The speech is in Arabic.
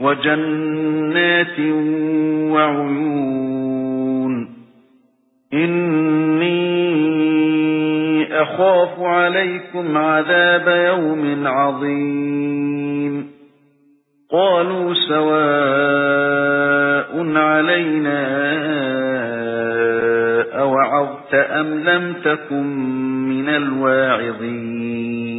وجنات وعيون. إني أخاف عليكم عذاب يوم عظيم. قالوا سواء علينا أوعظت أم لم تكن من الواعظين.